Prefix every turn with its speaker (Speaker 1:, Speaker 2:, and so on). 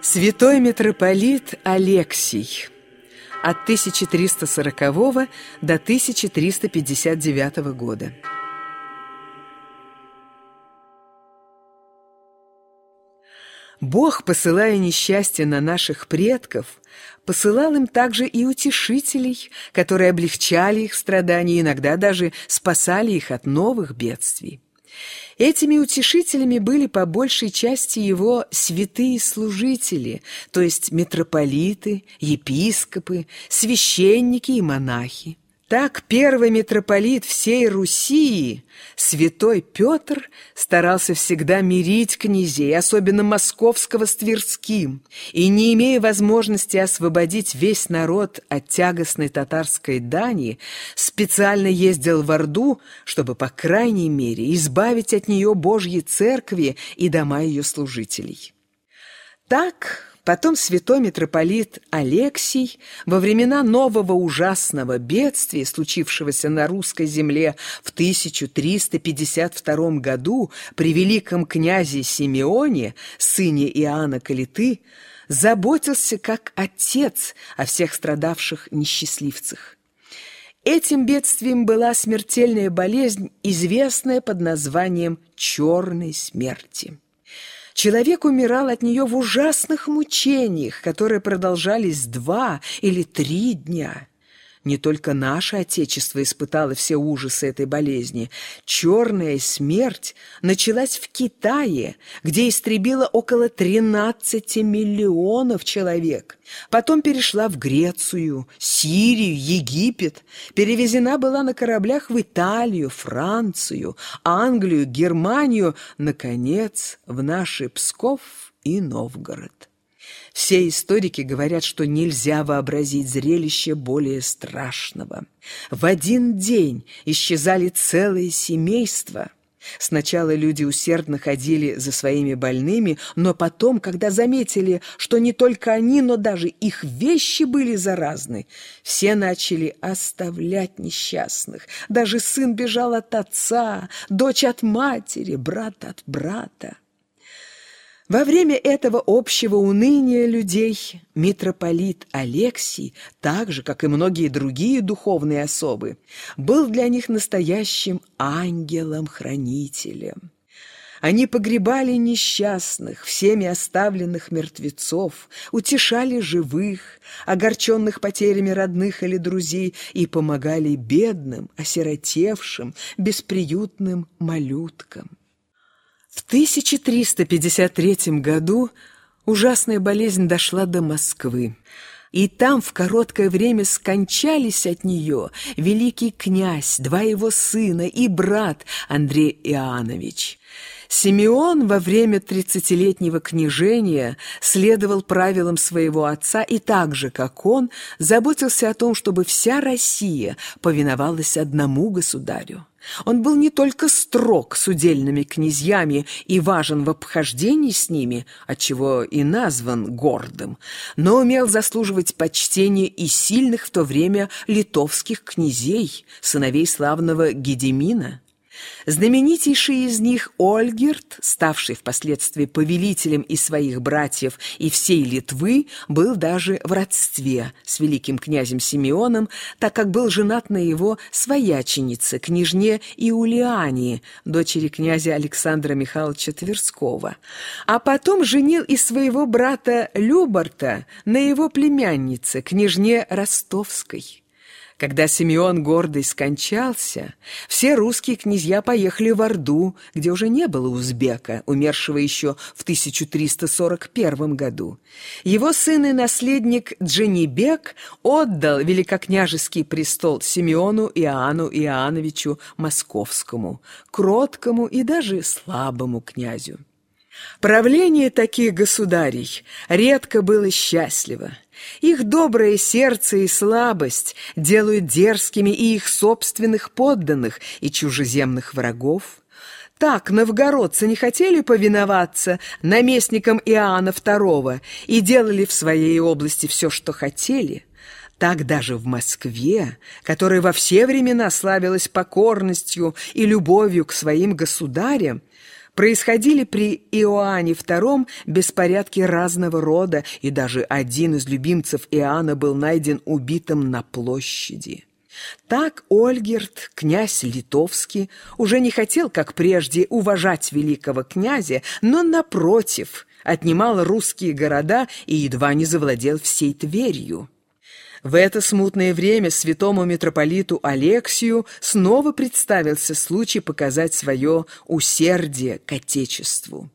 Speaker 1: Святой митрополит Алексий от 1340 до 1359 года. Бог, посылая несчастье на наших предков, посылал им также и утешителей, которые облегчали их страдания, иногда даже спасали их от новых бедствий. Этими утешителями были по большей части его святые служители, то есть митрополиты, епископы, священники и монахи. Так первый митрополит всей Руси, святой Петр, старался всегда мирить князей, особенно московского с Тверским, и, не имея возможности освободить весь народ от тягостной татарской дани, специально ездил в Орду, чтобы, по крайней мере, избавить от нее Божьи церкви и дома ее служителей. Так Потом святой митрополит Алексий во времена нового ужасного бедствия, случившегося на русской земле в 1352 году при великом князе Симеоне, сыне Иоанна Калиты, заботился как отец о всех страдавших несчастливцах. Этим бедствием была смертельная болезнь, известная под названием «черной смерти». Человек умирал от нее в ужасных мучениях, которые продолжались два или три дня. Не только наше Отечество испытало все ужасы этой болезни. Черная смерть началась в Китае, где истребила около 13 миллионов человек. Потом перешла в Грецию, Сирию, Египет. Перевезена была на кораблях в Италию, Францию, Англию, Германию, наконец, в наши Псков и Новгород. Все историки говорят, что нельзя вообразить зрелище более страшного. В один день исчезали целые семейства. Сначала люди усердно ходили за своими больными, но потом, когда заметили, что не только они, но даже их вещи были заразны, все начали оставлять несчастных. Даже сын бежал от отца, дочь от матери, брат от брата. Во время этого общего уныния людей митрополит Алексий, так же, как и многие другие духовные особы, был для них настоящим ангелом-хранителем. Они погребали несчастных, всеми оставленных мертвецов, утешали живых, огорченных потерями родных или друзей и помогали бедным, осиротевшим, бесприютным малюткам. В 1353 году ужасная болезнь дошла до Москвы. И там в короткое время скончались от нее великий князь, два его сына и брат Андрей Иоаннович. Симеон во время тридцатилетнего княжения следовал правилам своего отца и так же, как он, заботился о том, чтобы вся Россия повиновалась одному государю. Он был не только строг с удельными князьями и важен в обхождении с ними, отчего и назван гордым, но умел заслуживать почтения и сильных в то время литовских князей, сыновей славного Гедемина. Знаменитейший из них Ольгерт, ставший впоследствии повелителем и своих братьев, и всей Литвы, был даже в родстве с великим князем Симеоном, так как был женат на его свояченице, княжне Иулиане, дочери князя Александра Михайловича Тверского. А потом женил и своего брата Любарта на его племяннице, княжне Ростовской. Когда Симеон Гордый скончался, все русские князья поехали в Орду, где уже не было узбека, умершего еще в 1341 году. Его сын и наследник Дженибек отдал великокняжеский престол Симеону Иоанну Иоанновичу Московскому, кроткому и даже слабому князю. Правление таких государей редко было счастливо. Их доброе сердце и слабость делают дерзкими и их собственных подданных, и чужеземных врагов. Так новгородцы не хотели повиноваться наместникам Иоанна II и делали в своей области все, что хотели. Так даже в Москве, которая во все времена славилась покорностью и любовью к своим государям, происходили при Иоанне II беспорядки разного рода, и даже один из любимцев Иоанна был найден убитым на площади. Так Ольгерт, князь литовский, уже не хотел, как прежде, уважать великого князя, но, напротив, отнимал русские города и едва не завладел всей Тверью. В это смутное время святому митрополиту Алексию снова представился случай показать свое усердие к Отечеству.